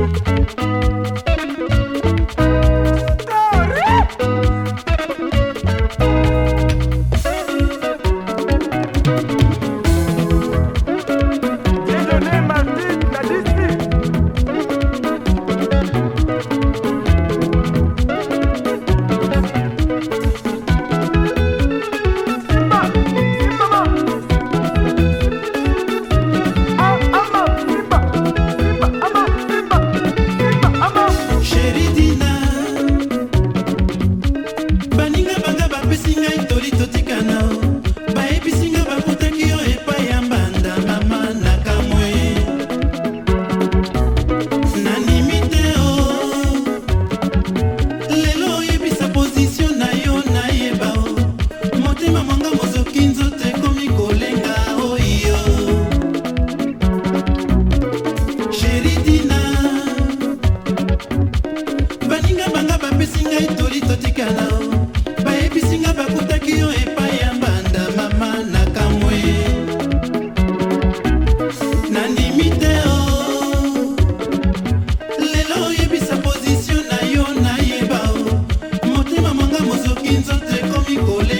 Música Vamos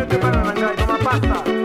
que te a arrancar pasta.